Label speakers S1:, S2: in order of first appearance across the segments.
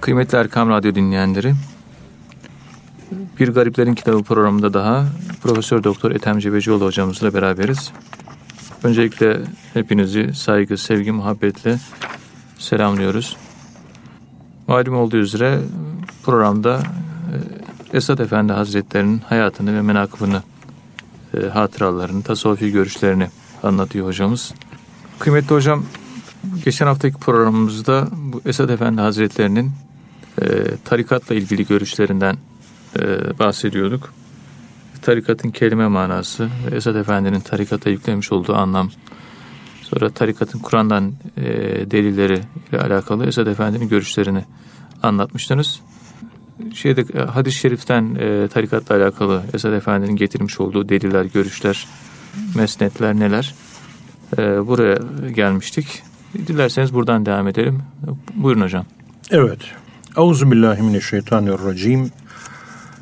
S1: Kıymetli Erkam Radyo dinleyenleri, Bir Gariplerin Kitabı programında daha Profesör Doktor Ethem Cebecioğlu hocamızla beraberiz. Öncelikle hepinizi saygı, sevgi, muhabbetle selamlıyoruz. Malum olduğu üzere programda e, Esad Efendi Hazretleri'nin hayatını ve menakıbını, e, hatıralarını, tasavvufi görüşlerini anlatıyor hocamız. Kıymetli hocam, geçen haftaki programımızda bu Esad Efendi Hazretleri'nin e, tarikatla ilgili görüşlerinden e, bahsediyorduk. Tarikatın kelime manası Esad Efendi'nin tarikata yüklemiş olduğu anlam. Sonra tarikatın Kur'an'dan e, delilleri ile alakalı Esad Efendi'nin görüşlerini anlatmıştınız. Şeyde e, hadis-i şeriften tarikatla alakalı Esad Efendi'nin getirmiş olduğu deliller, görüşler, mesnetler neler? Buraya gelmiştik. Dilerseniz buradan devam edelim. Buyurun hocam.
S2: Evet. Euzubillahimineşşeytanirracim.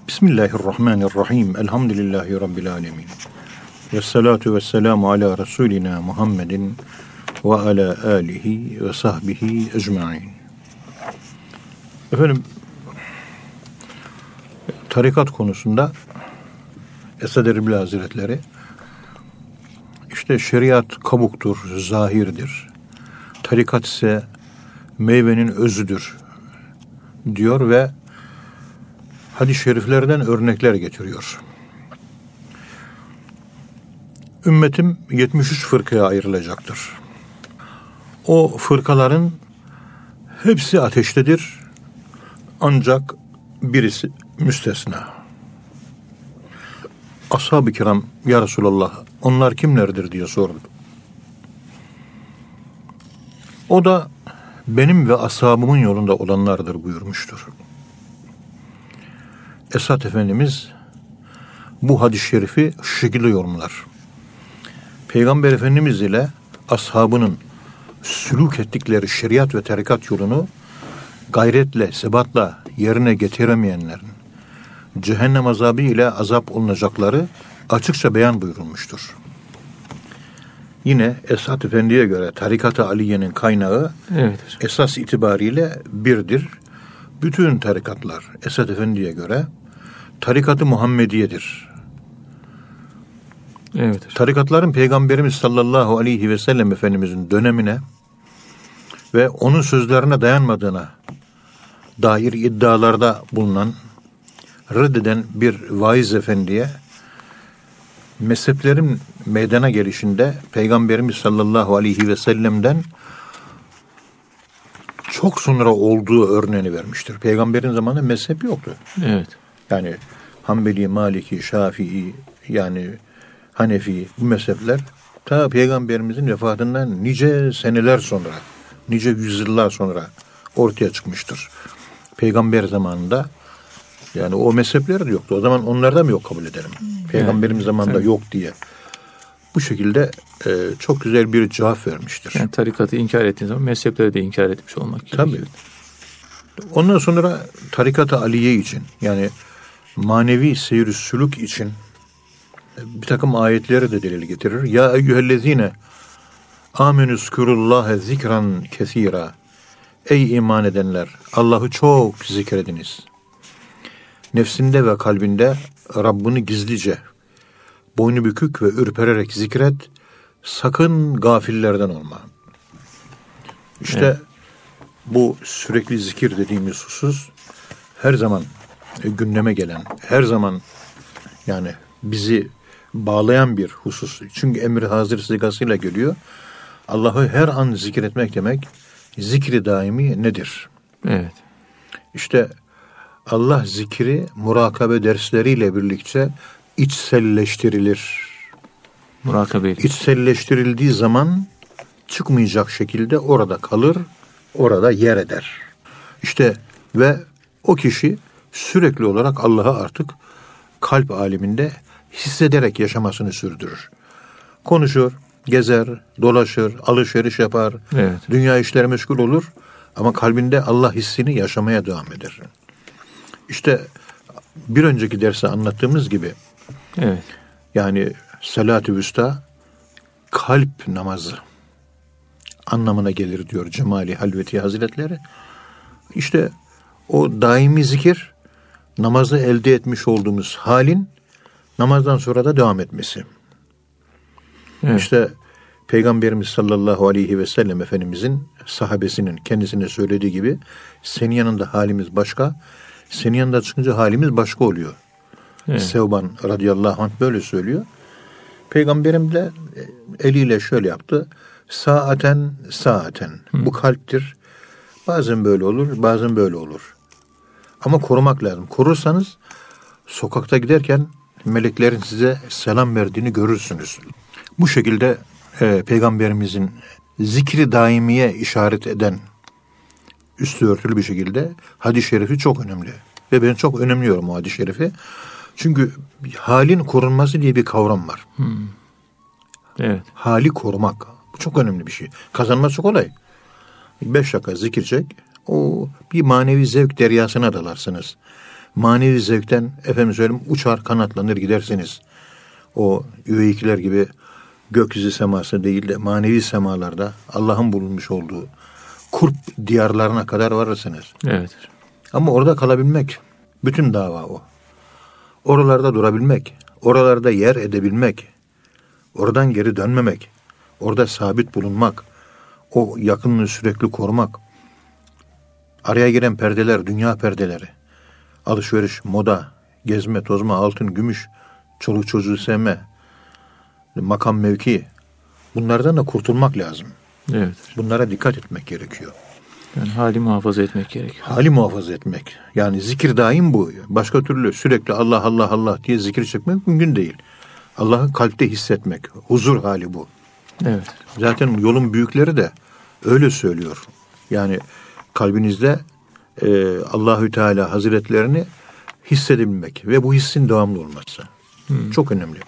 S2: Bismillahirrahmanirrahim. Elhamdülillahi Rabbil alemin. Ve salatu ve selamu ala Resulina Muhammedin ve ala alihi ve sahbihi ecma'in. Efendim, tarikat konusunda Esad Erbil Hazretleri işte şeriat kabuktur, zahirdir. Tarikat ise meyvenin özüdür diyor ve hadis-i şeriflerden örnekler getiriyor. Ümmetim 73 fırkaya ayrılacaktır. O fırkaların hepsi ateştedir ancak birisi müstesna. Ashab-ı kiram ya Resulallah onlar kimlerdir diye sordu. O da benim ve ashabımın yolunda olanlardır buyurmuştur. Esat Efendimiz bu hadis-i şerifi şu şekilde yorumlar. Peygamber Efendimiz ile ashabının sülük ettikleri şeriat ve tarikat yolunu gayretle, sebatla yerine getiremeyenlerin cehennem azabı ile azap olunacakları açıkça beyan buyurulmuştur. Yine Esat Efendi'ye göre tarikat-ı Aliye'nin kaynağı evet esas itibariyle birdir. Bütün tarikatlar Esat Efendi'ye göre tarikat-ı Muhammediye'dir. Evet. Tarikatların Peygamberimiz sallallahu aleyhi ve sellem Efendimizin dönemine ve onun sözlerine dayanmadığına dair iddialarda bulunan reddeden bir vaiz efendiye mezheplerin meydana gelişinde Peygamberimiz sallallahu aleyhi ve sellem'den çok sonra olduğu örneğini vermiştir. Peygamberin zamanında mezhep yoktu.
S1: Evet.
S2: Yani Hanbeli, Maliki, Şafii yani Hanefi bu mezhepler ta Peygamberimizin vefatından nice seneler sonra, nice yüzyıllar sonra ortaya çıkmıştır. Peygamber zamanında yani o mezhepler de yoktu. O zaman onlardan mı yok kabul edelim? Peygamberimiz zamanında tabii. yok diye. Bu şekilde e, çok güzel bir cevap vermiştir.
S1: Yani tarikatı inkar ettiğiniz zaman mezhepleri de inkar etmiş olmak
S2: gerekiyor. Tabii. Ondan sonra tarikat-ı aliye için yani manevi seyir sülük için bir takım ayetleri de delil getirir. Ya eyyühellezine amenüskürullâhe zikran kesira. Ey iman edenler Allah'ı çok zikrediniz nefsinde ve kalbinde Rabbini gizlice, boynu bükük ve ürpererek zikret, sakın gafillerden olma. İşte evet. bu sürekli zikir dediğimiz husus her zaman gündeme gelen, her zaman yani bizi bağlayan bir husus. Çünkü emir hazır sigasıyla geliyor. Allah'ı her an zikretmek demek zikri daimi nedir?
S1: Evet.
S2: İşte Allah zikri murakabe dersleriyle birlikte içselleştirilir.
S1: Murakabe.
S2: İçselleştirildiği zaman çıkmayacak şekilde orada kalır, orada yer eder. İşte ve o kişi sürekli olarak Allah'ı artık kalp aleminde hissederek yaşamasını sürdürür. Konuşur, gezer, dolaşır, alışveriş yapar, evet. dünya işleri meşgul olur ama kalbinde Allah hissini yaşamaya devam eder. İşte bir önceki derste anlattığımız gibi
S1: evet.
S2: yani salat-ı vüsta kalp namazı anlamına gelir diyor Cemali Halveti Hazretleri. İşte O daimi zikir namazda elde etmiş olduğumuz halin namazdan sonra da devam etmesi.
S1: Evet.
S2: İşte Peygamberimiz sallallahu aleyhi ve sellem Efendimizin sahabesinin kendisine söylediği gibi senin yanında halimiz başka, senin yanında çıkınca halimiz başka oluyor.
S1: Evet.
S2: Sevban radıyallahu anh böyle söylüyor. Peygamberim de e, eliyle şöyle yaptı. Saaten saaten. Bu kalptir. Bazen böyle olur, bazen böyle olur. Ama korumak lazım. Korursanız sokakta giderken meleklerin size selam verdiğini görürsünüz. Bu şekilde e, peygamberimizin zikri daimiye işaret eden üstü örtülü bir şekilde hadis-i şerifi çok önemli. Ve ben çok önemliyorum o hadis-i şerifi. Çünkü halin korunması diye bir kavram var.
S1: Evet.
S2: Hali korumak. Bu çok önemli bir şey. Kazanması kolay. Beş dakika zikir çek. O bir manevi zevk deryasına dalarsınız. Manevi zevkten efendim söyleyeyim uçar kanatlanır gidersiniz. O üveyikler gibi gökyüzü seması değil de manevi semalarda Allah'ın bulunmuş olduğu kurp diyarlarına kadar varırsınız.
S1: Evet.
S2: Ama orada kalabilmek bütün dava o. Oralarda durabilmek, oralarda yer edebilmek, oradan geri dönmemek, orada sabit bulunmak, o yakınlığı sürekli korumak. Araya giren perdeler, dünya perdeleri, alışveriş, moda, gezme, tozma, altın, gümüş, çoluk çocuğu sevme, makam mevki. Bunlardan da kurtulmak lazım.
S1: Evet.
S2: Bunlara dikkat etmek gerekiyor.
S1: Yani hali muhafaza etmek gerekiyor.
S2: Hali muhafaza etmek. Yani zikir daim bu. Başka türlü sürekli Allah Allah Allah diye zikir çekmek mümkün değil. Allah'ı kalpte hissetmek. Huzur hali bu.
S1: Evet.
S2: Zaten yolun büyükleri de öyle söylüyor. Yani kalbinizde e, Allahü Teala Hazretlerini hissedebilmek ve bu hissin devamlı olması. Çok önemli.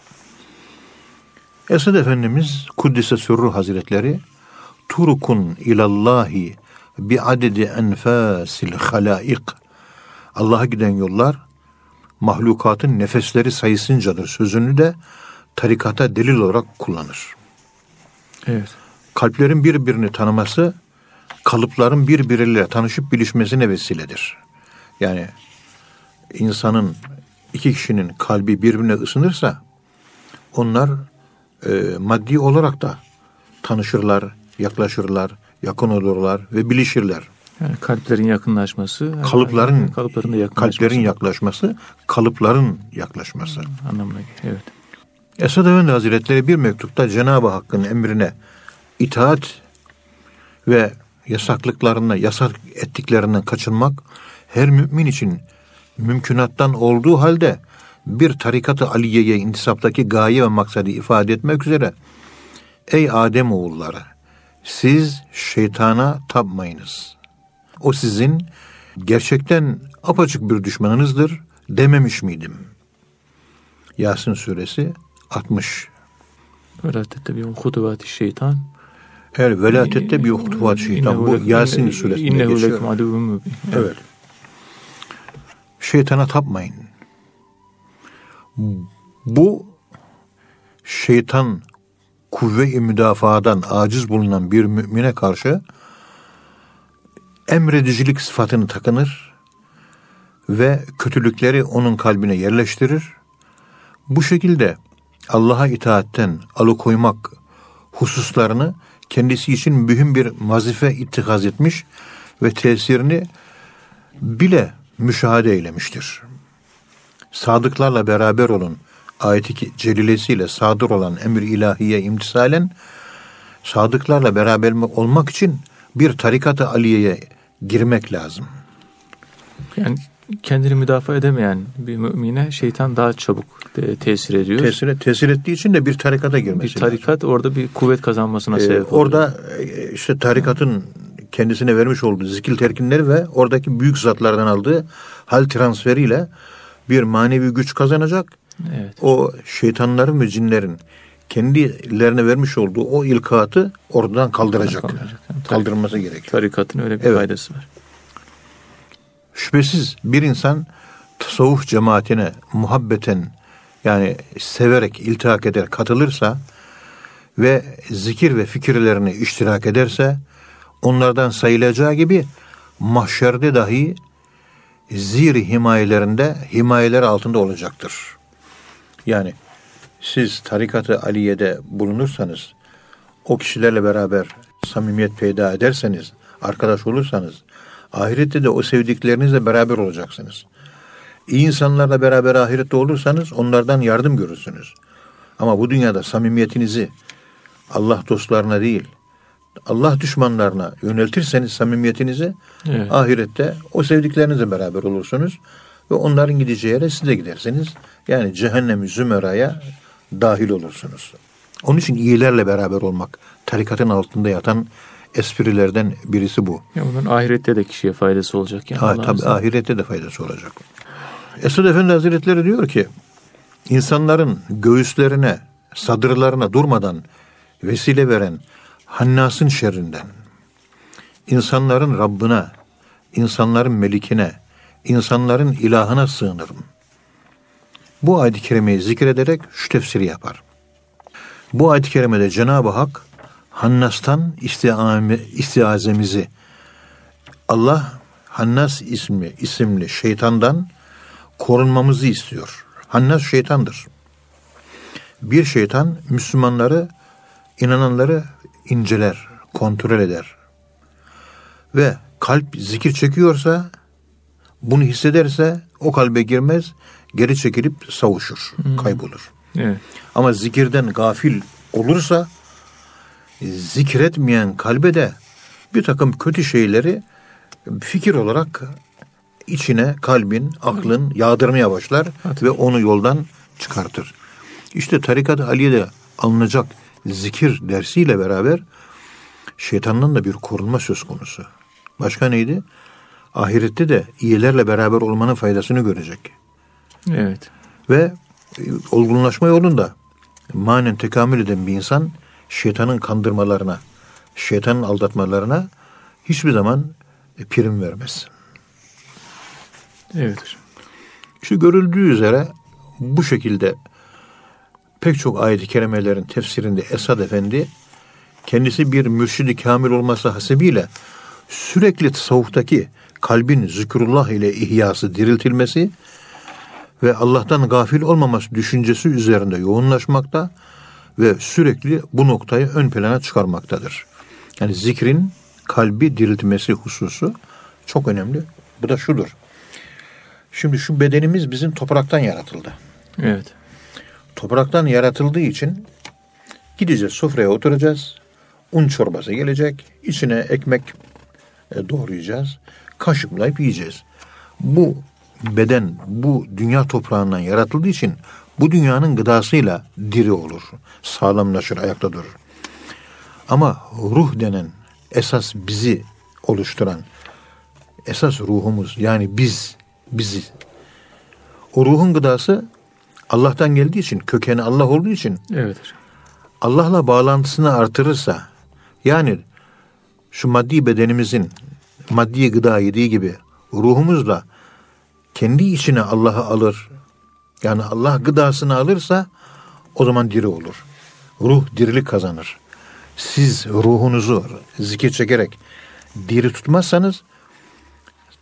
S2: Esad Efendimiz Kuddise Sürru Hazretleri Turkun ilallahi bi adedi enfasil halaik Allah'a giden yollar mahlukatın nefesleri sayısıncadır sözünü de tarikata delil olarak kullanır.
S1: Evet.
S2: Kalplerin birbirini tanıması kalıpların birbiriyle tanışıp bilişmesine vesiledir. Yani insanın iki kişinin kalbi birbirine ısınırsa onlar e, maddi olarak da tanışırlar, yaklaşırlar, yakın olurlar ve bilişirler.
S1: Yani kalplerin yakınlaşması,
S2: Kalıpların
S1: kalıpların da yakınlaşması
S2: kalplerin yaklaşması, kalıpların yaklaşması.
S1: anlamına geliyor. Evet.
S2: Esad Efendi Hazretleri bir mektupta Cenab-ı Hakk'ın emrine itaat ve yasaklıklarına, yasak ettiklerinden kaçınmak her mümin için mümkünattan olduğu halde bir tarikat-ı aliyeye intisaptaki gaye ve maksadı ifade etmek üzere Ey Adem oğulları siz şeytana tapmayınız. O sizin gerçekten apaçık bir düşmanınızdır dememiş miydim? Yasin suresi 60.
S1: Böyle tabi hutubat şeytan.
S2: Eğer velatette bir hutubat şeytan. Bu Yasin suresinde geçiyor. Evet. Şeytana tapmayın. Bu şeytan kuvve-i müdafadan aciz bulunan bir mümine karşı emredicilik sıfatını takınır ve kötülükleri onun kalbine yerleştirir. Bu şekilde Allah'a itaatten alıkoymak hususlarını kendisi için mühim bir vazife ittikaz etmiş ve tesirini bile müşahede eylemiştir. Sadıklarla beraber olun ayeti celilesiyle sadır olan emir ilahiye imtisalen sadıklarla beraber olmak için bir tarikat-ı aliyeye girmek lazım.
S1: Yani kendini müdafaa edemeyen bir mümine şeytan daha çabuk e, tesir ediyor.
S2: Tesir, tesir ettiği için de bir tarikata girmesi
S1: bir tarikat orada bir kuvvet kazanmasına
S2: lazım.
S1: sebep
S2: Ee, orada e, işte tarikatın kendisine vermiş olduğu zikil terkinleri ve oradaki büyük zatlardan aldığı hal transferiyle bir manevi güç kazanacak.
S1: Evet.
S2: O şeytanların ve cinlerin kendilerine vermiş olduğu o ilkatı oradan kaldıracak.
S1: Kaldıracak. Yani
S2: Kaldırması gerekiyor.
S1: Tarikatın öyle bir
S2: Evet.
S1: faydası var.
S2: Şüphesiz bir insan tasavvuf cemaatine muhabbeten yani severek iltihak eder katılırsa ve zikir ve fikirlerini iştirak ederse onlardan sayılacağı gibi mahşerde dahi ziri himayelerinde himayeler altında olacaktır. Yani siz tarikatı Aliye'de bulunursanız, o kişilerle beraber samimiyet peyda ederseniz, arkadaş olursanız, ahirette de o sevdiklerinizle beraber olacaksınız. İyi insanlarla beraber ahirette olursanız onlardan yardım görürsünüz. Ama bu dünyada samimiyetinizi Allah dostlarına değil, Allah düşmanlarına yöneltirseniz samimiyetinizi
S1: Evet.
S2: ahirette o sevdiklerinizle beraber olursunuz ve onların gideceği yere siz de gidersiniz. Yani cehennem-i zümeraya dahil olursunuz. Onun için iyilerle beraber olmak tarikatın altında yatan esprilerden birisi bu.
S1: Ya bunun ahirette de kişiye faydası olacak yani.
S2: Ha, tabii
S1: izniyle.
S2: ahirette de faydası olacak. Esad Efendi Hazretleri diyor ki insanların göğüslerine, sadırlarına durmadan vesile veren Hannas'ın şerrinden, insanların Rabbine, insanların melikine, insanların ilahına sığınırım. Bu ayet-i kerimeyi zikrederek şu tefsiri yapar. Bu ayet-i kerimede Cenab-ı Hak Hannas'tan istiazemizi Allah Hannas ismi isimli şeytandan korunmamızı istiyor. Hannas şeytandır. Bir şeytan Müslümanları, inananları inceler, kontrol eder. Ve kalp zikir çekiyorsa, bunu hissederse o kalbe girmez, geri çekilip savuşur, kaybolur.
S1: Evet.
S2: Ama zikirden gafil olursa zikretmeyen kalbe de bir takım kötü şeyleri fikir olarak içine kalbin, aklın yağdırmaya başlar ve onu yoldan çıkartır. İşte tarikat Aliye'de alınacak zikir dersiyle beraber şeytandan da bir korunma söz konusu. Başka neydi? Ahirette de iyilerle beraber olmanın faydasını görecek
S1: Evet.
S2: ve e, olgunlaşma yolunda manen tekamül eden bir insan şeytanın kandırmalarına, şeytanın aldatmalarına hiçbir zaman e, prim vermez.
S1: Evet.
S2: İşte görüldüğü üzere bu şekilde pek çok ayet-i kerimelerin tefsirinde Esad Efendi kendisi bir mürşidi kamil olması hasebiyle sürekli tasavvuftaki kalbin zikrullah ile ihyası diriltilmesi ve Allah'tan gafil olmaması düşüncesi üzerinde yoğunlaşmakta ve sürekli bu noktayı ön plana çıkarmaktadır. Yani zikrin kalbi diriltmesi hususu çok önemli. Bu da şudur. Şimdi şu bedenimiz bizim topraktan yaratıldı.
S1: Evet.
S2: Topraktan yaratıldığı için gideceğiz sofraya oturacağız. Un çorbası gelecek. içine ekmek e, doğrayacağız. Kaşıklayıp yiyeceğiz. Bu beden bu dünya toprağından yaratıldığı için bu dünyanın gıdasıyla diri olur. Sağlamlaşır, ayakta durur. Ama ruh denen esas bizi oluşturan esas ruhumuz yani biz bizi o ruhun gıdası Allah'tan geldiği için kökeni Allah olduğu için
S1: Evet.
S2: Allah'la bağlantısını artırırsa yani şu maddi bedenimizin maddi gıda yediği gibi ruhumuzla kendi içine Allah'ı alır. Yani Allah gıdasını alırsa o zaman diri olur. Ruh dirilik kazanır. Siz ruhunuzu zikir çekerek diri tutmazsanız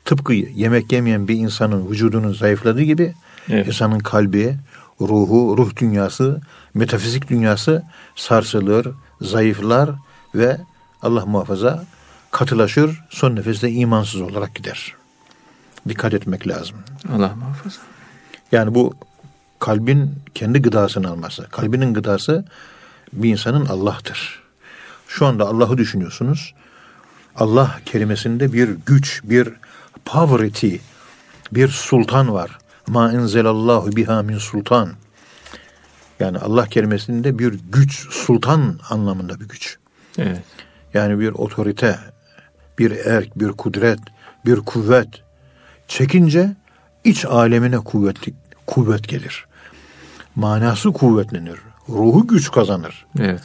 S2: tıpkı yemek yemeyen bir insanın vücudunun zayıfladığı gibi
S1: Evet.
S2: insanın kalbi, ruhu, ruh dünyası, metafizik dünyası sarsılır, zayıflar ve Allah muhafaza katılaşır, son nefeste imansız olarak gider. Dikkat etmek lazım.
S1: Allah muhafaza.
S2: Yani bu kalbin kendi gıdasını alması. Kalbinin gıdası bir insanın Allah'tır. Şu anda Allah'ı düşünüyorsunuz. Allah kelimesinde bir güç, bir poverty, bir sultan var. Ma enzelallahu biha min sultan. Yani Allah kelimesinde bir güç, sultan anlamında bir güç.
S1: Evet.
S2: Yani bir otorite, bir erk, bir kudret, bir kuvvet. Çekince iç alemine kuvvetli, kuvvet gelir. Manası kuvvetlenir. Ruhu güç kazanır.
S1: Evet.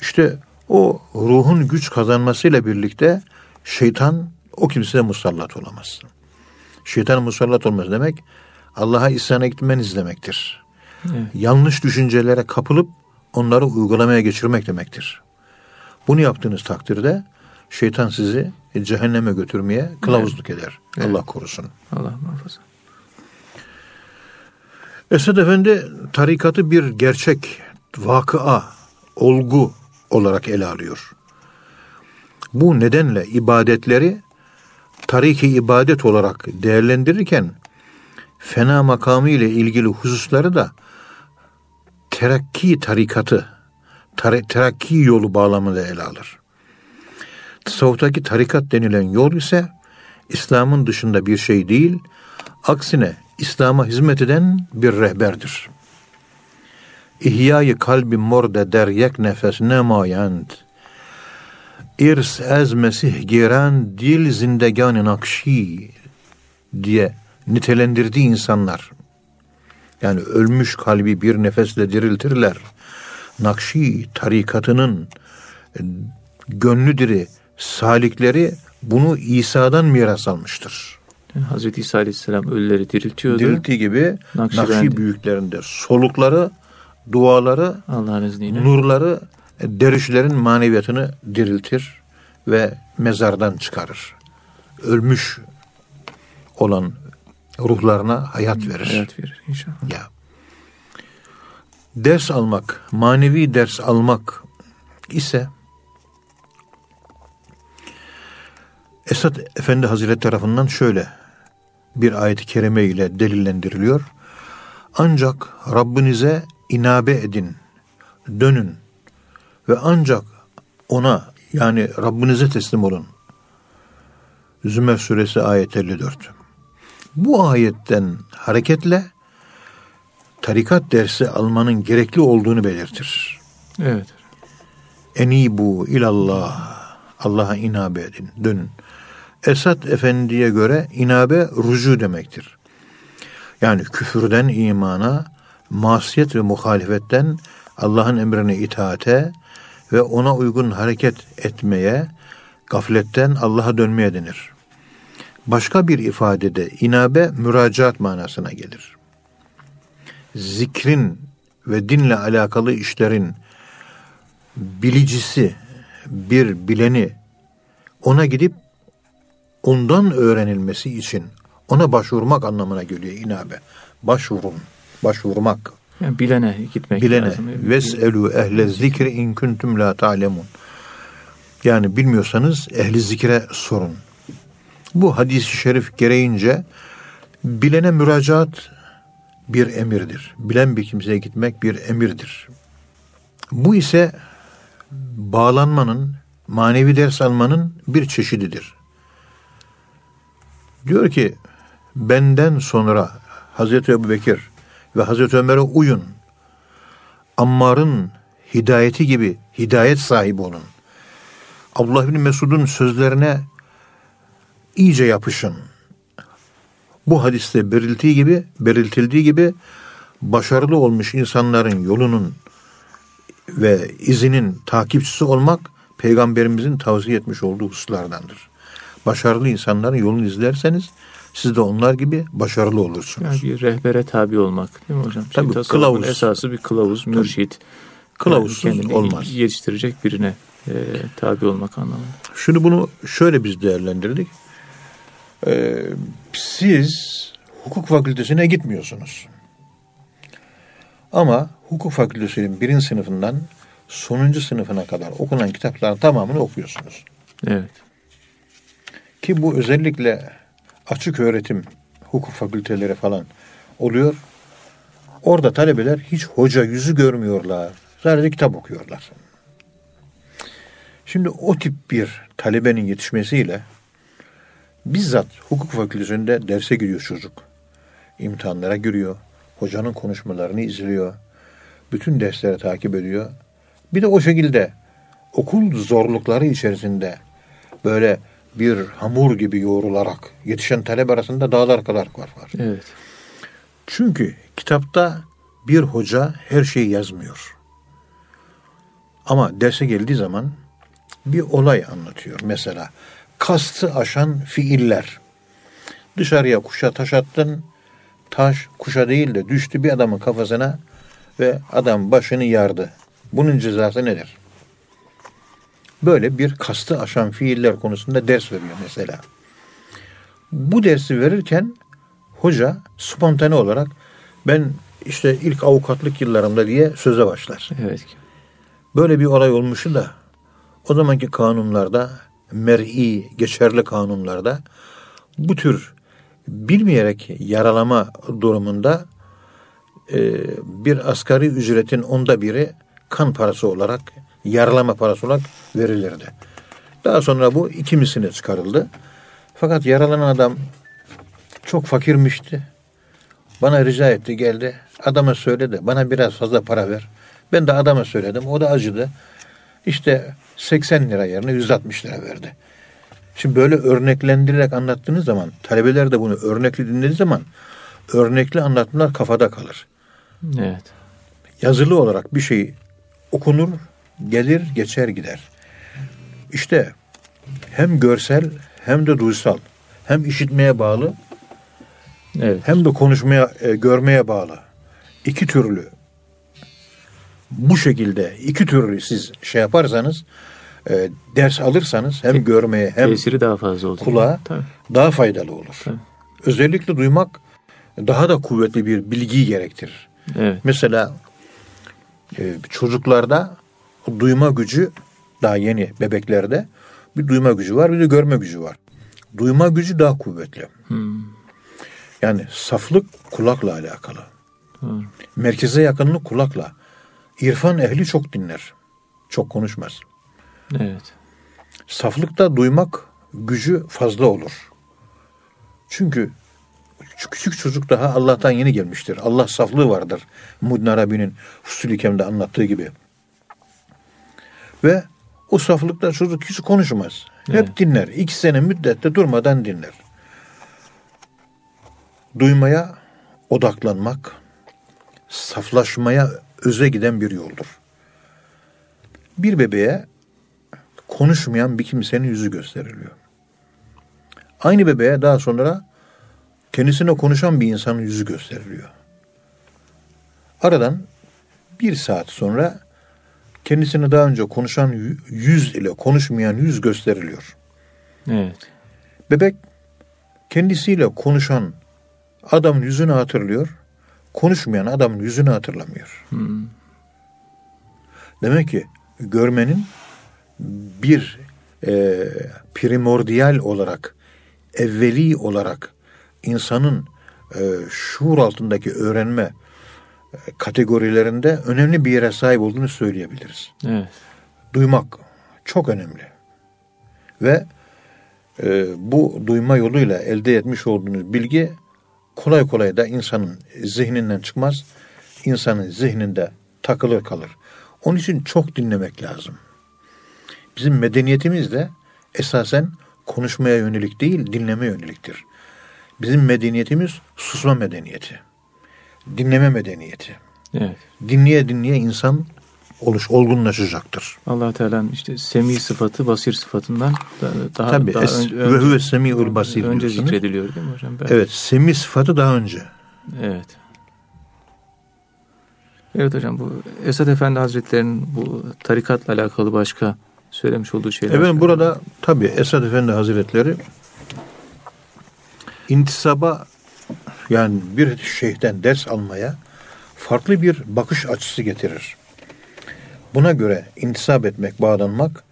S2: İşte o ruhun güç kazanmasıyla birlikte şeytan o kimseye musallat olamaz. Şeytan musallat olmaz demek Allah'a isyana gitmeniz demektir.
S1: Evet.
S2: Yanlış düşüncelere kapılıp onları uygulamaya geçirmek demektir. Bunu yaptığınız takdirde şeytan sizi cehenneme götürmeye kılavuzluk eder.
S1: Evet.
S2: Allah korusun.
S1: Allah muhafaza.
S2: Esad Efendi tarikatı bir gerçek, vakıa, olgu olarak ele alıyor. Bu nedenle ibadetleri tariki ibadet olarak değerlendirirken fena makamı ile ilgili hususları da terakki tarikatı, tar- terakki yolu bağlamında ele alır. Tasavvuftaki tarikat denilen yol ise İslam'ın dışında bir şey değil, aksine İslam'a hizmet eden bir rehberdir. İhyayı kalbi morde der yek nefes nemayend. İrs ez mesih giren dil zindegan nakşi diye nitelendirdiği insanlar. Yani ölmüş kalbi bir nefesle diriltirler. Nakşi tarikatının gönlü diri salikleri bunu İsa'dan miras almıştır.
S1: Yani Hazreti İsa Aleyhisselam ölüleri diriltiyordu.
S2: Dirilttiği gibi
S1: Nakşibendi.
S2: Nakşi büyüklerinde solukları, duaları,
S1: Allah'ın izniyle.
S2: nurları e, dervişlerin maneviyatını diriltir ve mezardan çıkarır. Ölmüş olan ruhlarına hayat verir.
S1: Hayat verir inşallah.
S2: Ya. Ders almak, manevi ders almak ise Esad Efendi Hazretleri tarafından şöyle bir ayet-i kerime ile delillendiriliyor. Ancak Rabbinize inabe edin, dönün ve ancak ona yani Rabbinize teslim olun. Zümer suresi ayet 54. Bu ayetten hareketle tarikat dersi almanın gerekli olduğunu belirtir.
S1: Evet.
S2: Enibu ilallah. Allah'a inabe edin, dönün. Esat Efendi'ye göre inabe rucu demektir. Yani küfürden imana, masiyet ve muhalefetten Allah'ın emrine itaate ve ona uygun hareket etmeye, gafletten Allah'a dönmeye denir. Başka bir ifadede inabe müracaat manasına gelir. Zikrin ve dinle alakalı işlerin bilicisi, bir bileni ona gidip ondan öğrenilmesi için ona başvurmak anlamına geliyor inabe. Başvurun, başvurmak.
S1: Yani bilene gitmek
S2: Bilene.
S1: lazım.
S2: Veselu ehle zikri in kuntum la ta'lemun. Yani bilmiyorsanız ehli zikre sorun. Bu hadisi şerif gereğince bilene müracaat bir emirdir. Bilen bir kimseye gitmek bir emirdir. Bu ise bağlanmanın, manevi ders almanın bir çeşididir. Diyor ki benden sonra Hazreti Ebu Bekir ve Hazreti Ömer'e uyun. Ammar'ın hidayeti gibi hidayet sahibi olun. Abdullah bin Mesud'un sözlerine iyice yapışın. Bu hadiste beriltiği gibi, beriltildiği gibi başarılı olmuş insanların yolunun ve izinin takipçisi olmak peygamberimizin tavsiye etmiş olduğu hususlardandır. Başarılı insanların yolunu izlerseniz siz de onlar gibi başarılı olursunuz.
S1: Yani bir rehbere tabi olmak değil mi hocam? Şey,
S2: Tabii,
S1: tasavvufun
S2: kılavuz.
S1: esası bir kılavuz, mürşit.
S2: Kılavuzsuz
S1: Yani
S2: olmaz.
S1: Yetiştirecek birine e, tabi olmak anlamında.
S2: Şimdi bunu şöyle biz değerlendirdik. Ee, siz hukuk fakültesine gitmiyorsunuz. Ama hukuk fakültesinin birinci sınıfından sonuncu sınıfına kadar okunan kitapların tamamını okuyorsunuz.
S1: Evet.
S2: Ki bu özellikle açık öğretim hukuk fakülteleri falan oluyor. Orada talebeler hiç hoca yüzü görmüyorlar. Sadece kitap okuyorlar. Şimdi o tip bir talebenin yetişmesiyle bizzat hukuk fakültesinde derse giriyor çocuk. İmtihanlara giriyor. Hocanın konuşmalarını izliyor. Bütün dersleri takip ediyor. Bir de o şekilde okul zorlukları içerisinde böyle bir hamur gibi yoğrularak yetişen talep arasında dağlar kadar fark var.
S1: Evet.
S2: Çünkü kitapta bir hoca her şeyi yazmıyor. Ama derse geldiği zaman bir olay anlatıyor. Mesela kastı aşan fiiller. Dışarıya kuşa taş attın, taş kuşa değil de düştü bir adamın kafasına ve adam başını yardı. Bunun cezası nedir? Böyle bir kastı aşan fiiller konusunda ders veriyor mesela. Bu dersi verirken hoca spontane olarak ben işte ilk avukatlık yıllarımda diye söze başlar.
S1: Evet.
S2: Böyle bir olay olmuştu da o zamanki kanunlarda mer'i geçerli kanunlarda bu tür bilmeyerek yaralama durumunda e, bir asgari ücretin onda biri kan parası olarak yaralama parası olarak verilirdi. Daha sonra bu iki misline çıkarıldı. Fakat yaralanan adam çok fakirmişti. Bana rica etti geldi. Adama söyledi. Bana biraz fazla para ver. Ben de adama söyledim. O da acıdı. İşte 80 lira yerine 160 lira verdi. Şimdi böyle örneklendirerek anlattığınız zaman talebeler de bunu örnekli dinlediği zaman örnekli anlatımlar kafada kalır.
S1: Evet.
S2: Yazılı olarak bir şey okunur, gelir, geçer gider. İşte hem görsel hem de duysal, hem işitmeye bağlı
S1: Evet.
S2: hem de konuşmaya, e, görmeye bağlı. İki türlü. Bu şekilde iki türlü siz şey yaparsanız, e, ders alırsanız hem görmeye hem
S1: Tesiri daha fazla olacak.
S2: kulağa
S1: Tabii.
S2: daha faydalı olur.
S1: Tabii.
S2: Özellikle duymak daha da kuvvetli bir bilgiyi gerektirir.
S1: Evet.
S2: Mesela e, çocuklarda duyma gücü daha yeni bebeklerde bir duyma gücü var bir de görme gücü var. Duyma gücü daha kuvvetli.
S1: Hmm.
S2: Yani saflık kulakla alakalı.
S1: Doğru.
S2: Merkeze yakınlık kulakla. İrfan ehli çok dinler. Çok konuşmaz.
S1: Evet.
S2: Saflıkta duymak gücü fazla olur. Çünkü küçük, çocuk daha Allah'tan yeni gelmiştir. Allah saflığı vardır. Muddin Arabi'nin Fusul Hikem'de anlattığı gibi. Ve o saflıkta çocuk hiç konuşmaz. Hep
S1: Evet.
S2: dinler. İki sene müddette durmadan dinler. Duymaya odaklanmak, saflaşmaya öze giden bir yoldur. Bir bebeğe konuşmayan bir kimsenin yüzü gösteriliyor. Aynı bebeğe daha sonra kendisine konuşan bir insanın yüzü gösteriliyor. Aradan bir saat sonra kendisine daha önce konuşan yü- yüz ile konuşmayan yüz gösteriliyor.
S1: Evet.
S2: Bebek kendisiyle konuşan adamın yüzünü hatırlıyor, konuşmayan adamın yüzünü hatırlamıyor.
S1: Hmm.
S2: Demek ki görmenin bir e, primordial olarak, evveli olarak insanın e, şuur altındaki öğrenme kategorilerinde önemli bir yere sahip olduğunu söyleyebiliriz.
S1: Evet.
S2: Duymak çok önemli. Ve e, bu duyma yoluyla elde etmiş olduğunuz bilgi kolay kolay da insanın zihninden çıkmaz. İnsanın zihninde takılır kalır. Onun için çok dinlemek lazım. Bizim medeniyetimiz de esasen konuşmaya yönelik değil, dinleme yöneliktir. Bizim medeniyetimiz susma medeniyeti. Dinleme medeniyeti.
S1: Evet.
S2: Dinleye dinleye insan oluş olgunlaşacaktır.
S1: allah Teala'nın işte semi sıfatı basir sıfatından da- daha,
S2: Tabii.
S1: daha
S2: Es,
S1: önce,
S2: ve huve semi'ul basir
S1: önce
S2: diyorsunuz.
S1: zikrediliyor değil mi hocam? Ben-
S2: Evet, semi sıfatı daha önce.
S1: Evet. Evet hocam bu Esad Efendi Hazretleri'nin bu tarikatla alakalı başka söylemiş olduğu şeyler.
S2: Efendim burada tabii Esad Efendi Hazretleri intisaba yani bir şeyhten ders almaya farklı bir bakış açısı getirir. Buna göre intisap etmek, bağlanmak,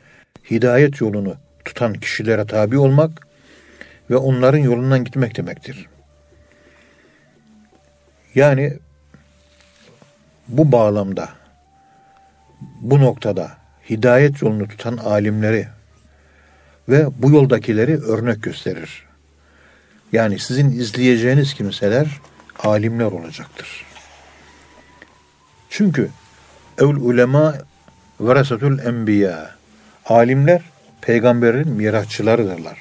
S2: hidayet yolunu tutan kişilere tabi olmak ve onların yolundan gitmek demektir. Yani bu bağlamda, bu noktada hidayet yolunu tutan alimleri ve bu yoldakileri örnek gösterir. Yani sizin izleyeceğiniz kimseler alimler olacaktır. Çünkü evl ulema verasatul enbiya. Alimler peygamberin mirasçılarıdırlar.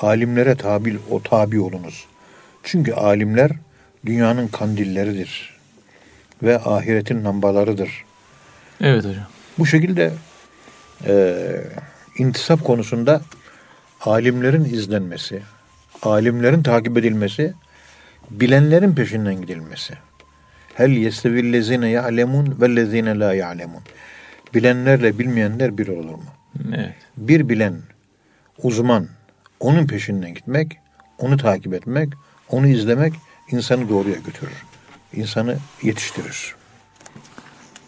S2: Alimlere tabi o tabi olunuz. Çünkü alimler dünyanın kandilleridir ve ahiretin lambalarıdır.
S1: Evet hocam.
S2: Bu şekilde e, intisap konusunda alimlerin izlenmesi, alimlerin takip edilmesi, bilenlerin peşinden gidilmesi. Hel yestevillezine ya'lemun vellezine la ya'lemun. Bilenlerle bilmeyenler bir olur mu?
S1: Evet.
S2: Bir bilen, uzman, onun peşinden gitmek, onu takip etmek, onu izlemek insanı doğruya götürür. İnsanı yetiştirir.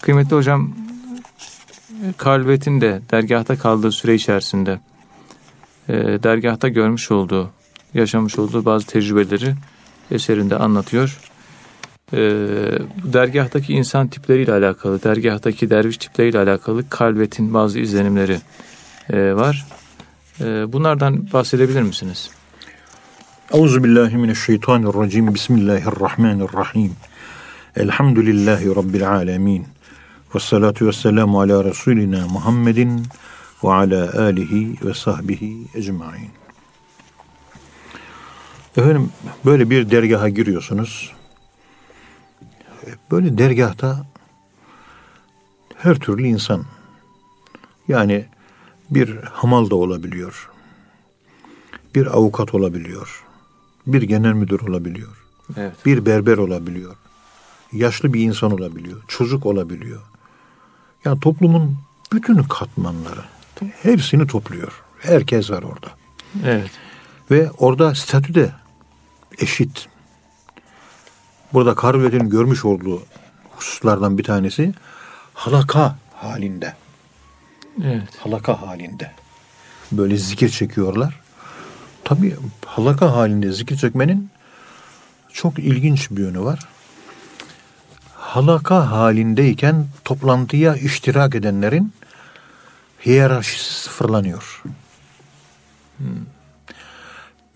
S1: Kıymetli hocam, Kalbet'in de dergahta kaldığı süre içerisinde e, dergahta görmüş olduğu, yaşamış olduğu bazı tecrübeleri eserinde anlatıyor. E, dergahtaki insan tipleriyle alakalı, dergahtaki derviş tipleriyle alakalı Kalbet'in bazı izlenimleri e, var. E, bunlardan bahsedebilir misiniz?
S2: Euzu billahi mineşşeytanirracim. Bismillahirrahmanirrahim. Elhamdülillahi rabbil alamin. Ve salatu ve selamu ala Resulina Muhammedin ve ala alihi ve sahbihi ecmain. Efendim böyle bir dergaha giriyorsunuz. Böyle dergahta her türlü insan yani bir hamal da olabiliyor. Bir avukat olabiliyor. Bir genel müdür olabiliyor.
S1: Evet.
S2: Bir berber olabiliyor. Yaşlı bir insan olabiliyor. Çocuk olabiliyor. Yani toplumun bütün katmanları hepsini topluyor. Herkes var orada.
S1: Evet.
S2: Ve orada statü de eşit. Burada Karvet'in görmüş olduğu hususlardan bir tanesi halaka halinde.
S1: Evet.
S2: Halaka halinde. Böyle zikir çekiyorlar. Tabi halaka halinde zikir çekmenin çok ilginç bir yönü var. Halaka halindeyken toplantıya iştirak edenlerin hiyerarşisi sıfırlanıyor.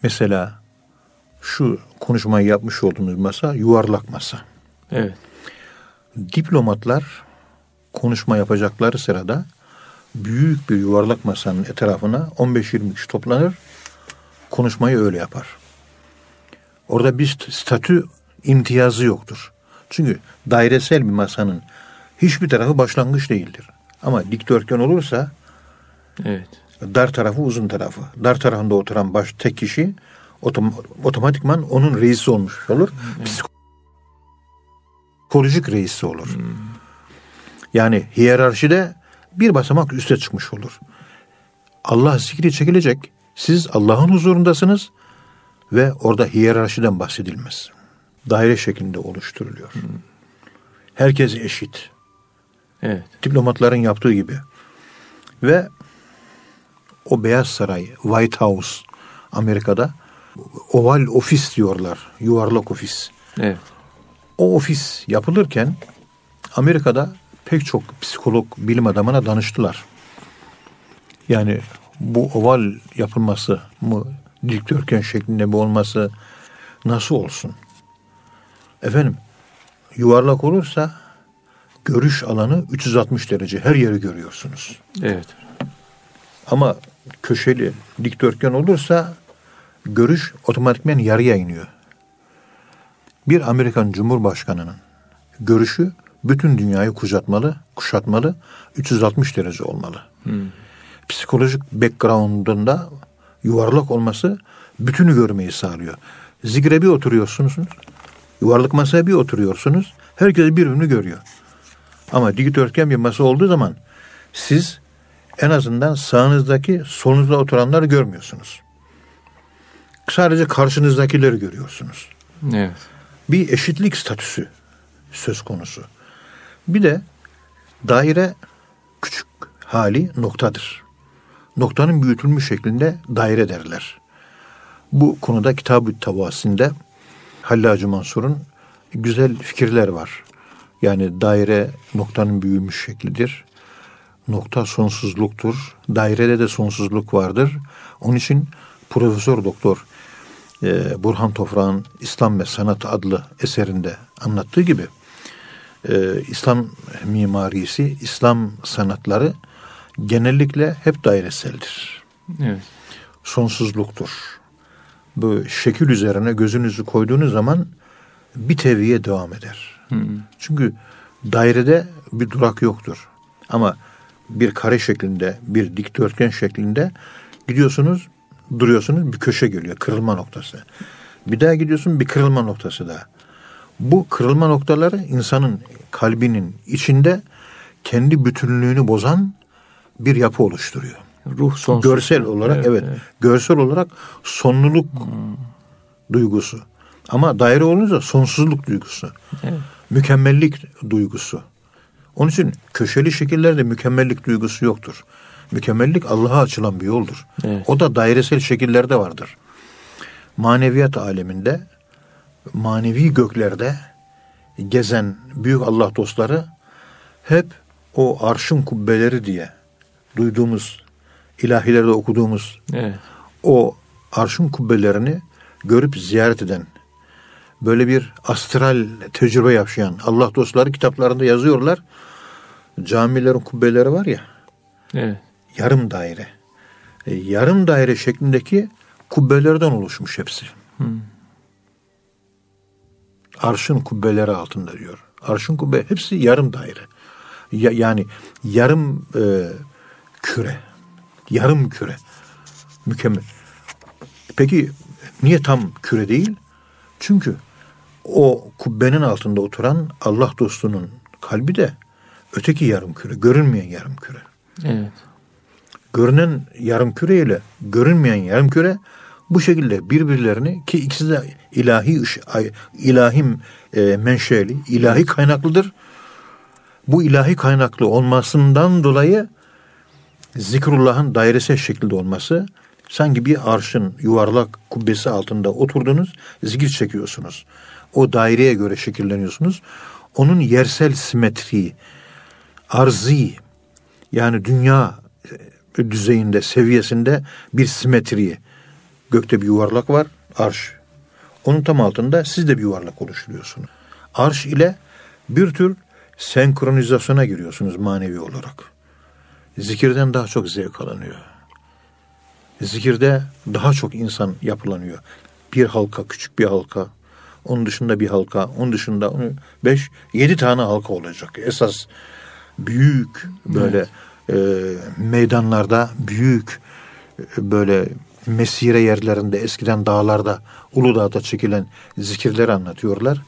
S2: Mesela şu konuşmayı yapmış olduğumuz masa yuvarlak masa.
S1: Evet.
S2: Diplomatlar konuşma yapacakları sırada büyük bir yuvarlak masanın etrafına 15-20 kişi toplanır. Konuşmayı öyle yapar. Orada bir statü imtiyazı yoktur. Çünkü dairesel bir masanın hiçbir tarafı başlangıç değildir. Ama dikdörtgen olursa
S1: Evet.
S2: dar tarafı uzun tarafı. Dar tarafında oturan baş tek kişi otom otomatikman onun reisi olmuş olur. Psikolojik reisi olur. Yani hiyerarşide bir basamak üste çıkmış olur. Allah zikri çekilecek. Siz Allah'ın huzurundasınız ve orada hiyerarşiden bahsedilmez. Daire şeklinde oluşturuluyor. Herkes eşit.
S1: Evet.
S2: Diplomatların yaptığı gibi. Ve o Beyaz Saray, White House Amerika'da oval ofis diyorlar. Yuvarlak ofis.
S1: Evet.
S2: O ofis yapılırken Amerika'da pek çok psikolog, bilim adamına danıştılar. Yani bu oval yapılması mı, dikdörtgen şeklinde mi olması nasıl olsun? Efendim, yuvarlak olursa görüş alanı 360 derece her yeri görüyorsunuz.
S1: Evet.
S2: Ama köşeli dikdörtgen olursa görüş otomatikmen yarıya iniyor. Bir Amerikan Cumhurbaşkanı'nın görüşü bütün dünyayı kuşatmalı, kuşatmalı, 360 derece olmalı. Psikolojik background'unda yuvarlak olması bütünü görmeyi sağlıyor. Zikre bir oturuyorsunuz, yuvarlak masaya bir oturuyorsunuz, herkes birbirini görüyor. Ama dikdörtgen bir masa olduğu zaman siz en azından sağınızdaki solunuzda oturanları görmüyorsunuz. Sadece karşınızdakileri görüyorsunuz.
S1: Evet.
S2: Bir eşitlik statüsü söz konusu. Bir de daire küçük hali noktadır. Noktanın büyütülmüş şeklinde daire derler. Bu konuda Kitab-ı Tavasinde Hallacı Mansur'un güzel fikirler var. Yani daire noktanın büyümüş şeklidir. Nokta sonsuzluktur. Dairede de sonsuzluk vardır. Onun için Profesör Doktor e, Burhan Tofrağ'ın İslam ve Sanat adlı eserinde anlattığı gibi e, İslam mimarisi, İslam sanatları genellikle hep daireseldir.
S1: Evet.
S2: Sonsuzluktur. Bu şekil üzerine gözünüzü koyduğunuz zaman bir teviye devam eder. Çünkü dairede bir durak yoktur. Ama bir kare şeklinde, bir dikdörtgen şeklinde gidiyorsunuz, duruyorsunuz, bir köşe geliyor, kırılma noktası. Bir daha gidiyorsun, bir kırılma noktası daha. Bu kırılma noktaları insanın kalbinin içinde kendi bütünlüğünü bozan bir yapı oluşturuyor.
S1: Ruh sonsuz.
S2: Görsel olarak evet,
S1: Evet, evet.
S2: görsel olarak sonluluk duygusu. Ama daire olunca sonsuzluk duygusu.
S1: Evet.
S2: Mükemmellik duygusu. Onun için köşeli şekillerde mükemmellik duygusu yoktur. Mükemmellik Allah'a açılan bir yoldur.
S1: Evet.
S2: O da dairesel şekillerde vardır. Maneviyat aleminde, manevi göklerde gezen büyük Allah dostları hep o arşın kubbeleri diye duyduğumuz, ilahilerde okuduğumuz
S1: Evet.
S2: o arşın kubbelerini görüp ziyaret eden, böyle bir astral tecrübe yaşayan Allah dostları kitaplarında yazıyorlar. Camilerin kubbeleri var ya,
S1: Evet.
S2: Yarım daire. E, yarım daire şeklindeki kubbelerden oluşmuş hepsi.
S1: Hmm.
S2: Arşın kubbeleri altında diyor. Arşın kubbe hepsi yarım daire. Ya- yani yarım e, küre. Yarım küre. Mükemmel. Peki niye tam küre değil? Çünkü o kubbenin altında oturan Allah dostunun kalbi de öteki yarım küre, görünmeyen yarım küre.
S1: Evet.
S2: Görünen yarım küre ile görünmeyen yarım küre bu şekilde birbirlerini ki ikisi de ilahi ilahim e, menşeli, ilahi kaynaklıdır. Bu ilahi kaynaklı olmasından dolayı zikrullahın dairesel şekilde olması sanki bir arşın yuvarlak kubbesi altında oturdunuz zikir çekiyorsunuz. O daireye göre şekilleniyorsunuz. Onun yersel simetriği, arzi yani dünya düzeyinde, seviyesinde bir simetriyi. Gökte bir yuvarlak var, arş. Onun tam altında siz de bir yuvarlak oluşturuyorsunuz. Arş ile bir tür senkronizasyona giriyorsunuz manevi olarak. Zikirden daha çok zevk alınıyor. Zikirde daha çok insan yapılanıyor. Bir halka, küçük bir halka, onun dışında bir halka, onun dışında beş, yedi tane halka olacak. Esas büyük böyle e, meydanlarda büyük e, böyle mesire yerlerinde eskiden dağlarda Uludağ'da çekilen zikirleri anlatıyorlar.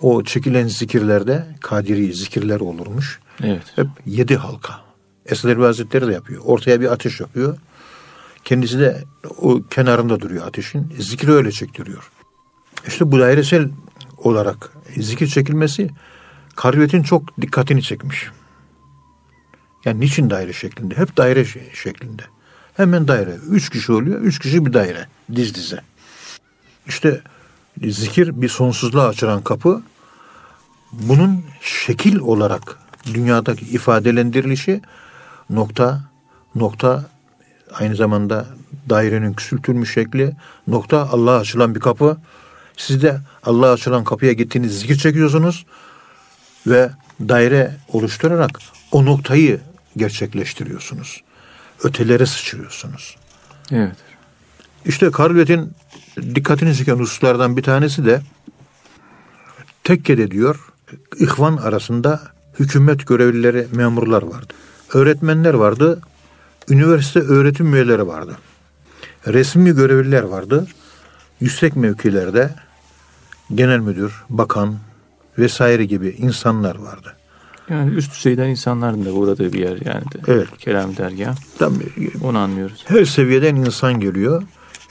S2: O çekilen zikirlerde Kadiri zikirler olurmuş.
S1: Evet.
S2: Hep yedi halka. Esad Erbil Hazretleri de yapıyor. Ortaya bir ateş yapıyor. Kendisi de o kenarında duruyor ateşin. Zikri öyle çektiriyor. İşte bu dairesel olarak zikir çekilmesi Karvet'in çok dikkatini çekmiş. Yani niçin daire şeklinde? Hep daire şe- şeklinde. Hemen daire. Üç kişi oluyor. Üç kişi bir daire. Diz dize. İşte zikir bir sonsuzluğa açılan kapı. Bunun şekil olarak dünyadaki ifadelendirilişi nokta, nokta aynı zamanda dairenin küçültülmüş şekli, nokta Allah'a açılan bir kapı. Siz de Allah'a açılan kapıya gittiğiniz zikir çekiyorsunuz ve daire oluşturarak o noktayı gerçekleştiriyorsunuz. Ötelere sıçrıyorsunuz.
S1: Evet.
S2: İşte Karvet'in dikkatini çeken hususlardan bir tanesi de Tekke'de diyor ihvan arasında hükümet görevlileri, memurlar vardı. Öğretmenler vardı, üniversite öğretim üyeleri vardı. Resmi görevliler vardı. Yüksek mevkilerde genel müdür, bakan vesaire gibi insanlar vardı.
S1: Yani üst düzeyden insanların da uğradığı bir yer yani de.
S2: Evet.
S1: Kelam dergahı.
S2: Tam
S1: Onu anlıyoruz.
S2: her seviyeden insan geliyor.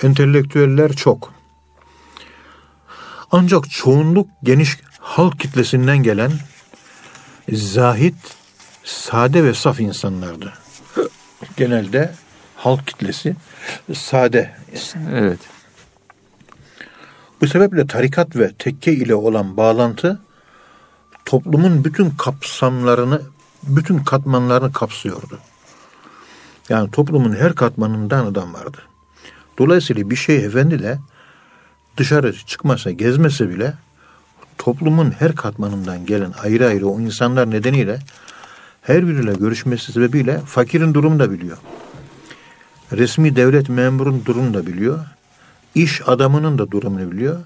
S2: Entelektüeller çok. Ancak çoğunluk geniş halk kitlesinden gelen zahit, sade ve saf insanlardı. Genelde halk kitlesi sade.
S1: Evet.
S2: Bu sebeple tarikat ve tekke ile olan bağlantı toplumun bütün kapsamlarını, bütün katmanlarını kapsıyordu. Yani toplumun her katmanından adam vardı. Dolayısıyla bir şey efendi de dışarı çıkmasa, gezmese bile toplumun her katmanından gelen ayrı ayrı o insanlar nedeniyle her biriyle görüşmesi sebebiyle fakirin durumunu da biliyor. Resmi devlet memurun durumunu da biliyor. İş adamının da durumunu biliyor.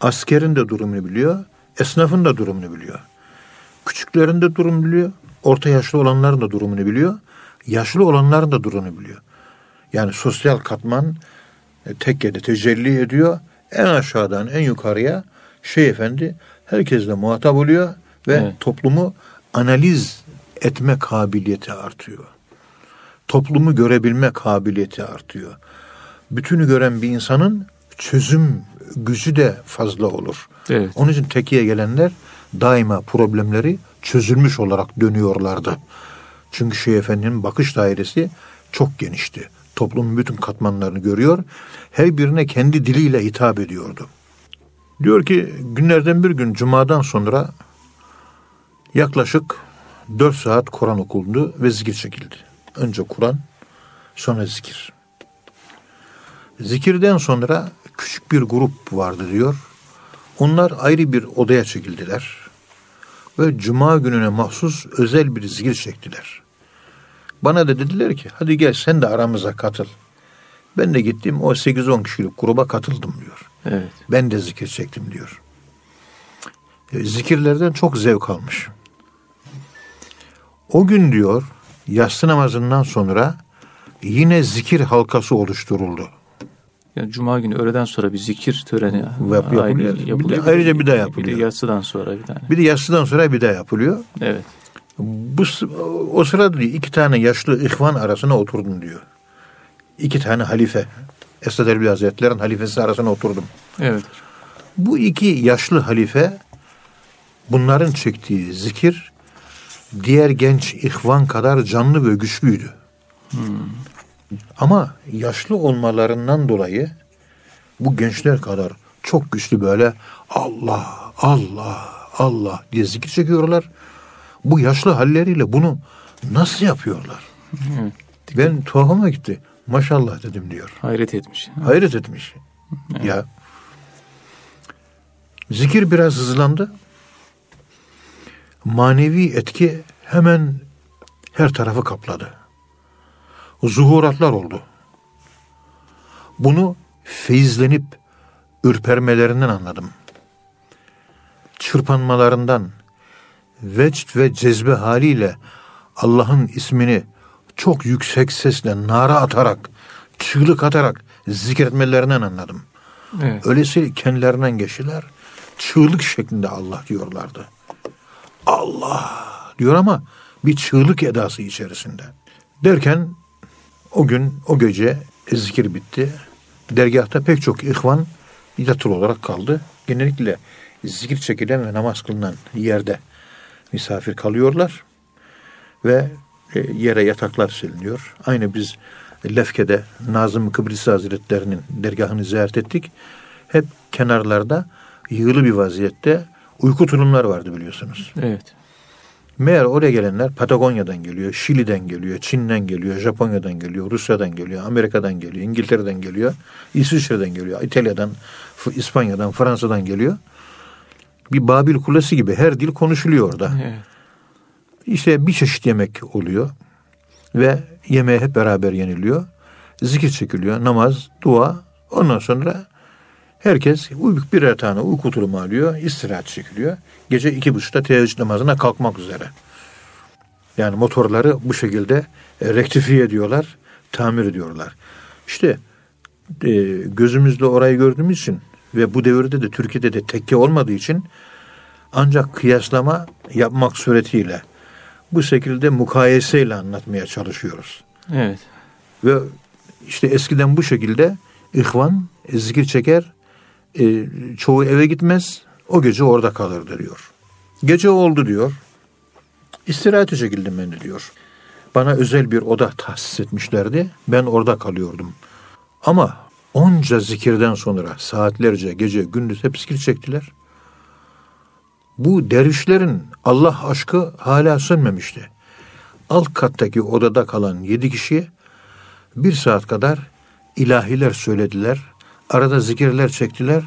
S2: Askerin de durumunu biliyor. Esnafın da durumunu biliyor. Küçüklerin de durumunu biliyor. Orta yaşlı olanların da durumunu biliyor. Yaşlı olanların da durumunu biliyor. Yani sosyal katman e, tekkede tecelli ediyor. En aşağıdan en yukarıya şey efendi herkesle muhatap oluyor ve
S1: Evet.
S2: toplumu analiz etme kabiliyeti artıyor. toplumu görebilme kabiliyeti artıyor. Bütünü gören bir insanın çözüm gücü de fazla olur.
S1: Evet.
S2: Onun için tekiye gelenler daima problemleri çözülmüş olarak dönüyorlardı. Çünkü Şeyh Efendi'nin bakış dairesi çok genişti. Toplumun bütün katmanlarını görüyor. Her birine kendi diliyle hitap ediyordu. Diyor ki günlerden bir gün cumadan sonra yaklaşık 4 saat Kur'an okundu ve zikir çekildi. Önce Kur'an sonra zikir. Zikirden sonra küçük bir grup vardı diyor. Onlar ayrı bir odaya çekildiler. Ve cuma gününe mahsus özel bir zikir çektiler. Bana da dediler ki hadi gel sen de aramıza katıl. Ben de gittim o 8-10 kişilik gruba katıldım diyor.
S1: Evet.
S2: Ben de zikir çektim diyor. E, Zikirlerden çok zevk almış. O gün diyor yatsı namazından sonra yine zikir halkası oluşturuldu.
S1: Yani Cuma günü öğleden sonra bir zikir töreni
S2: Yap- yapılıyor.
S1: ayrı
S2: Bir de ayrıca bir daha
S1: Bir
S2: yapılıyor.
S1: de yatsıdan sonra bir tane.
S2: Bir de yatsıdan sonra bir daha yapılıyor.
S1: Evet.
S2: Bu o sırada diyor, iki tane yaşlı ihvan arasına oturdum diyor. İki tane halife. Esad Erbil Hazretleri'nin halifesi arasına oturdum.
S1: Evet.
S2: Bu iki yaşlı halife bunların çektiği zikir diğer genç ihvan kadar canlı ve güçlüydü. Ama yaşlı olmalarından dolayı bu gençler kadar çok güçlü böyle Allah, Allah, Allah diye zikir çekiyorlar. Bu yaşlı halleriyle bunu nasıl yapıyorlar?
S1: Evet.
S2: Ben tuhafıma gitti. Maşallah dedim diyor.
S1: Hayret etmiş.
S2: Hayret etmiş. Ya. Zikir biraz hızlandı. Manevi etki hemen her tarafı kapladı. Zuhuratlar oldu. Bunu feyizlenip ürpermelerinden anladım. Çırpanmalarından, vecd ve cezbe haliyle Allah'ın ismini çok yüksek sesle nara atarak, çığlık atarak zikretmelerinden anladım.
S1: Evet.
S2: Öylesi kendilerinden geçtiler. Çığlık şeklinde Allah diyorlardı. Allah diyor ama bir çığlık edası içerisinde. Derken o gün, o gece zikir bitti. Dergahta pek çok ihvan yatılı olarak kaldı. Genellikle zikir çekilen ve namaz kılınan yerde misafir kalıyorlar. Ve e, yere yataklar siliniyor. Aynı biz Lefke'de Nazım Kıbrıs Hazretleri'nin dergahını ziyaret ettik. Hep kenarlarda yığılı bir vaziyette uyku tulumları vardı biliyorsunuz.
S1: Evet.
S2: Meğer oraya gelenler Patagonya'dan geliyor, Şili'den geliyor, Çin'den geliyor, Japonya'dan geliyor, Rusya'dan geliyor, Amerika'dan geliyor, İngiltere'den geliyor, İsviçre'den geliyor, İtalya'dan, İspanya'dan, Fransa'dan geliyor. Bir Babil Kulesi gibi her dil konuşuluyor orada.
S1: Evet.
S2: İşte bir çeşit yemek oluyor ve yemeğe hep beraber yeniliyor. Zikir çekiliyor, namaz, dua. Ondan sonra herkes birer tane uyku tulumu alıyor, istirahat çekiliyor. Gece iki buçukta teheccüd namazına kalkmak üzere. Yani motorları bu şekilde e, rektifiye ediyorlar, tamir ediyorlar. İşte e, gözümüzle orayı gördüğümüz için ve bu devirde de Türkiye'de de tekke olmadığı için ancak kıyaslama yapmak suretiyle bu şekilde mukayeseyle anlatmaya çalışıyoruz.
S1: Evet.
S2: Ve işte eskiden bu şekilde ihvan e, zikir çeker, e, çoğu eve gitmez, o gece orada kalırdı diyor. Gece oldu diyor, istirahate çekildim ben diyor. Bana özel bir oda tahsis etmişlerdi, ben orada kalıyordum. Ama onca zikirden sonra saatlerce gece gündüz hep zikir çektiler. Bu dervişlerin Allah aşkı hala sönmemişti. Alt kattaki odada kalan yedi kişiye bir saat kadar ilahiler söylediler. Arada zikirler çektiler.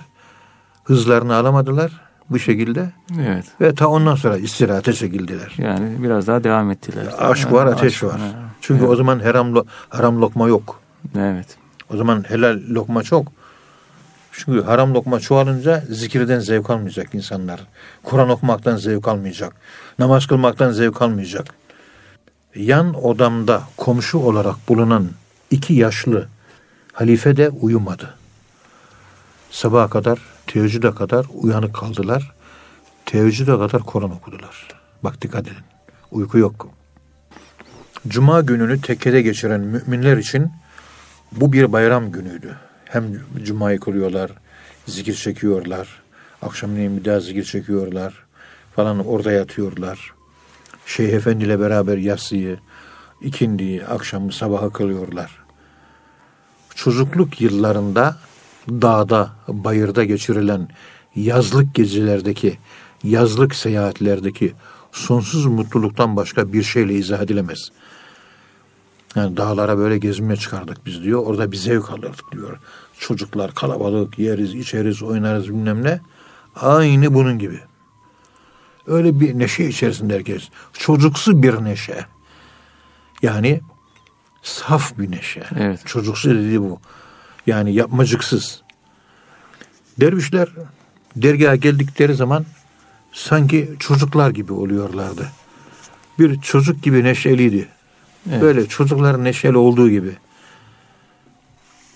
S2: Hızlarını alamadılar bu şekilde.
S1: Evet.
S2: Ve ta ondan sonra istirahate çekildiler.
S1: Yani biraz daha devam ettiler.
S2: Aşk var, ateş
S1: aşk
S2: var.
S1: ha.
S2: Çünkü
S1: evet.
S2: o zaman haram, lo- haram lokma yok.
S1: Evet.
S2: O zaman helal lokma çok. Çünkü haram lokma çoğalınca zikirden zevk almayacak insanlar. Kur'an okumaktan zevk almayacak. Namaz kılmaktan zevk almayacak. Yan odamda komşu olarak bulunan iki yaşlı halife de uyumadı. Sabaha kadar, teheccüde kadar uyanık kaldılar. Teheccüde kadar Kur'an okudular. Bak dikkat edin. Uyku yok. Cuma gününü tekkede geçiren müminler için bu bir bayram günüydü. Hem cumayı kılıyorlar, zikir çekiyorlar. Akşamleyin bir daha zikir çekiyorlar. Falan orada yatıyorlar. Şeyh Efendi ile beraber yatsıyı, ikindiyi, akşamı, sabahı kılıyorlar. Çocukluk yıllarında dağda, bayırda geçirilen yazlık gezilerdeki, yazlık seyahatlerdeki sonsuz mutluluktan başka bir şeyle izah edilemez. Yani dağlara böyle gezmeye çıkardık biz diyor. Orada bir zevk alırdık diyor. Çocuklar kalabalık yeriz, içeriz, oynarız bilmem ne. Aynı bunun gibi. Öyle bir neşe içerisinde herkes. Çocuksu bir neşe. Yani saf bir neşe.
S1: Evet.
S2: Çocuksu dediği bu. Yani yapmacıksız. Dervişler dergaha geldikleri zaman sanki çocuklar gibi oluyorlardı. Bir çocuk gibi neşeliydi.
S1: Evet.
S2: Böyle çocukların neşeli olduğu gibi.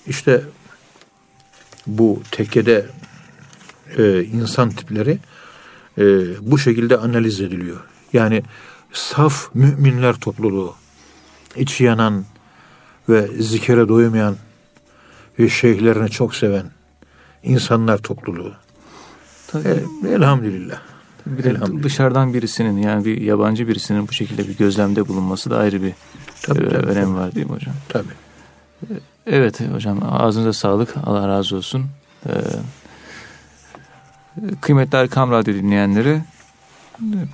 S2: İşte bu tekkede e, insan tipleri e, bu şekilde analiz ediliyor. Yani saf müminler topluluğu, içi yanan ve zikere doymayan ve şeyhlerini çok seven insanlar topluluğu.
S1: Tabii.
S2: E, elhamdülillah.
S1: Bir de dışarıdan birisinin yani bir yabancı birisinin bu şekilde bir gözlemde bulunması da ayrı bir
S2: Tabii,
S1: e,
S2: tabii,
S1: önem var değil mi hocam?
S2: Tabii.
S1: Evet hocam ağzınıza sağlık. Allah razı olsun. Ee, kıymetli Erkam Radyo dinleyenleri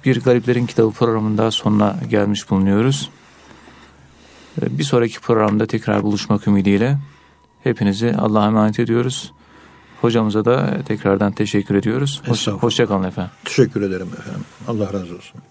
S1: bir Gariplerin Kitabı programında sonuna gelmiş bulunuyoruz. Ee, Bir sonraki programda tekrar buluşmak ümidiyle hepinizi Allah'a emanet ediyoruz. Hocamıza da tekrardan teşekkür ediyoruz. Hoş, hoşça kalın efendim.
S2: Teşekkür ederim efendim. Allah razı olsun.